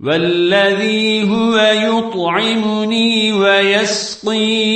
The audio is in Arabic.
والذي هو يطعمني ويسقين